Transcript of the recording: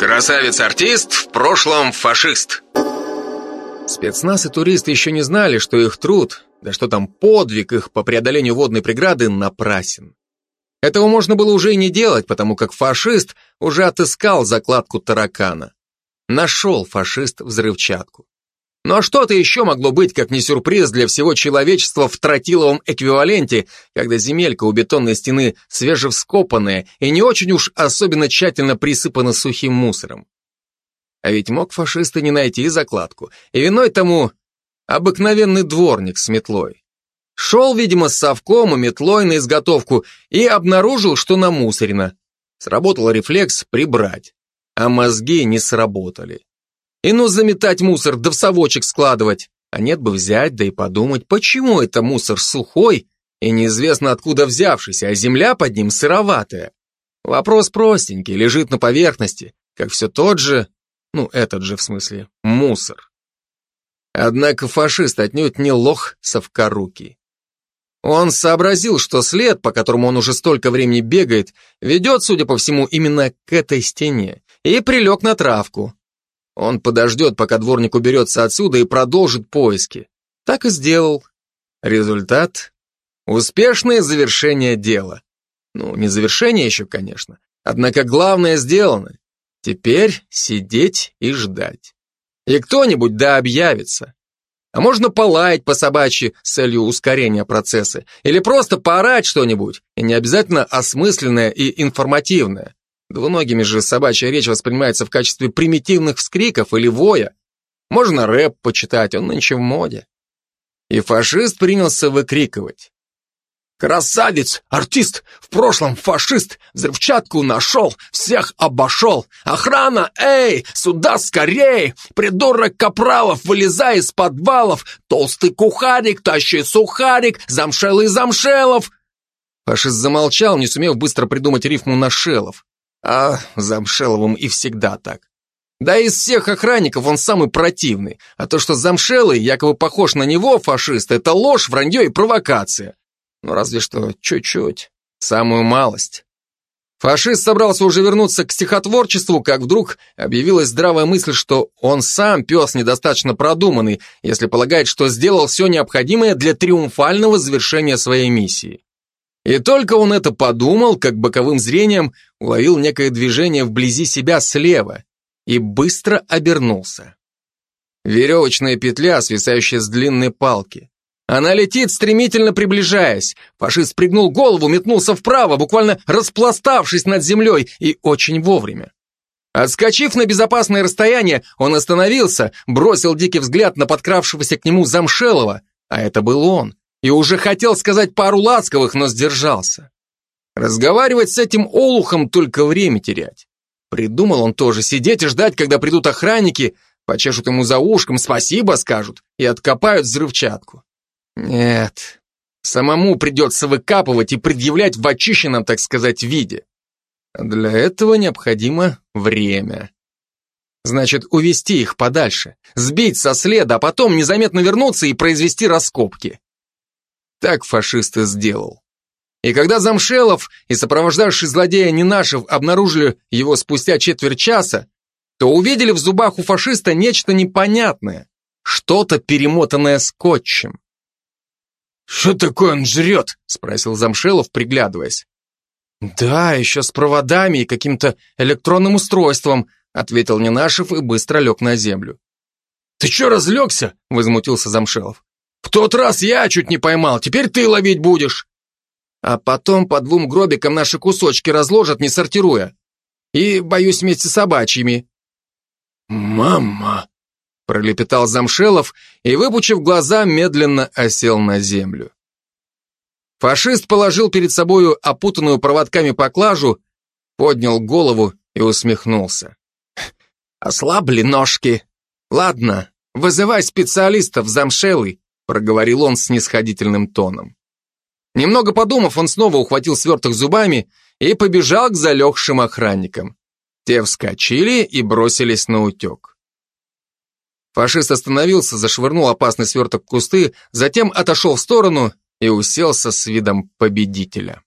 Красавец-артист, в прошлом фашист. Спецназ и туристы еще не знали, что их труд, да что там подвиг их по преодолению водной преграды напрасен. Этого можно было уже и не делать, потому как фашист уже отыскал закладку таракана. Нашел фашист взрывчатку. А что-то еще могло быть, как не сюрприз для всего человечества в тротиловом эквиваленте, когда земелька у бетонной стены свежевскопанная и не очень уж особенно тщательно присыпана сухим мусором. А ведь мог фашист и не найти закладку, и виной тому обыкновенный дворник с метлой. Шел, видимо, с совком и метлой на изготовку и обнаружил, что намусорено. Сработал рефлекс прибрать, а мозги не сработали. И ну заметать мусор, да в совочек складывать. А нет бы взять, да и подумать, почему это мусор сухой и неизвестно откуда взявшийся, а земля под ним сыроватая. Вопрос простенький, лежит на поверхности, как все тот же, ну этот же в смысле, мусор. Однако фашист отнюдь не лох совкорукий. Он сообразил, что след, по которому он уже столько времени бегает, ведет, судя по всему, именно к этой стене, и прилег на травку. Он подождет, пока дворник уберется отсюда и продолжит поиски. Так и сделал. Результат — успешное завершение дела. Ну, не завершение еще, конечно. Однако главное сделано. Теперь сидеть и ждать. И кто-нибудь да объявится. А можно полаять по собачьи с целью ускорения процесса. Или просто поорать что-нибудь, и не обязательно осмысленное и информативное. Двуногими же собачья речь воспринимается в качестве примитивных вскриков или воя. Можно рэп почитать, он нынче в моде. И фашист принялся выкрикивать. Красавец, артист, в прошлом фашист, взрывчатку нашел, всех обошел. Охрана, эй, сюда скорей! Придурок Капралов, вылезай из подвалов, толстый кухарик, тащи сухарик, замшелый замшелов. Фашист замолчал, не сумев быстро придумать рифму на шелов. А Замшеловым и всегда так. Да из всех охранников он самый противный, а то, что Замшелый якобы похож на него, фашист, это ложь, вранье и провокация. Ну разве что чуть-чуть, самую малость. Фашист собрался уже вернуться к стихотворчеству, как вдруг объявилась здравая мысль, что он сам пес недостаточно продуманный, если полагает, что сделал все необходимое для триумфального завершения своей миссии. И только он это подумал, как боковым зрением уловил некое движение вблизи себя слева и быстро обернулся. Веревочная петля, свисающая с длинной палки. Она летит, стремительно приближаясь. Фашист пригнул голову, метнулся вправо, буквально распластавшись над землей, и очень вовремя. Отскочив на безопасное расстояние, он остановился, бросил дикий взгляд на подкравшегося к нему Замшелова, а это был он, и уже хотел сказать пару ласковых, но сдержался. Разговаривать с этим олухом только время терять. Придумал он тоже сидеть и ждать, когда придут охранники, почешут ему за ушком, спасибо скажут и откопают взрывчатку. Нет, самому придется выкапывать и предъявлять в очищенном, так сказать, виде. Для этого необходимо время. Значит, увести их подальше, сбить со следа, а потом незаметно вернуться и произвести раскопки. Так фашист и сделал. И когда Замшелов и сопровождавший злодея Нинашев обнаружили его спустя четверть часа, то увидели в зубах у фашиста нечто непонятное, что-то перемотанное скотчем. «Что такое он жрет?» — спросил Замшелов, приглядываясь. «Да, еще с проводами и каким-то электронным устройством», — ответил Нинашев и быстро лег на землю. «Ты че разлегся?» — возмутился Замшелов. Тот раз я чуть не поймал, теперь ты ловить будешь. А потом по двум гробикам наши кусочки разложат, не сортируя. И, боюсь, вместе с собачьими. «Мама!» — пролепетал Замшелов и, выпучив глаза, медленно осел на землю. Фашист положил перед собою опутанную проводками поклажу, поднял голову и усмехнулся. «Ослабли ножки. Ладно, вызывай специалистов, Замшелый проговорил он с нисходительным тоном. Немного подумав, он снова ухватил сверток зубами и побежал к залегшим охранникам. Те вскочили и бросились на утек. Фашист остановился, зашвырнул опасный сверток в кусты, затем отошел в сторону и уселся с видом победителя.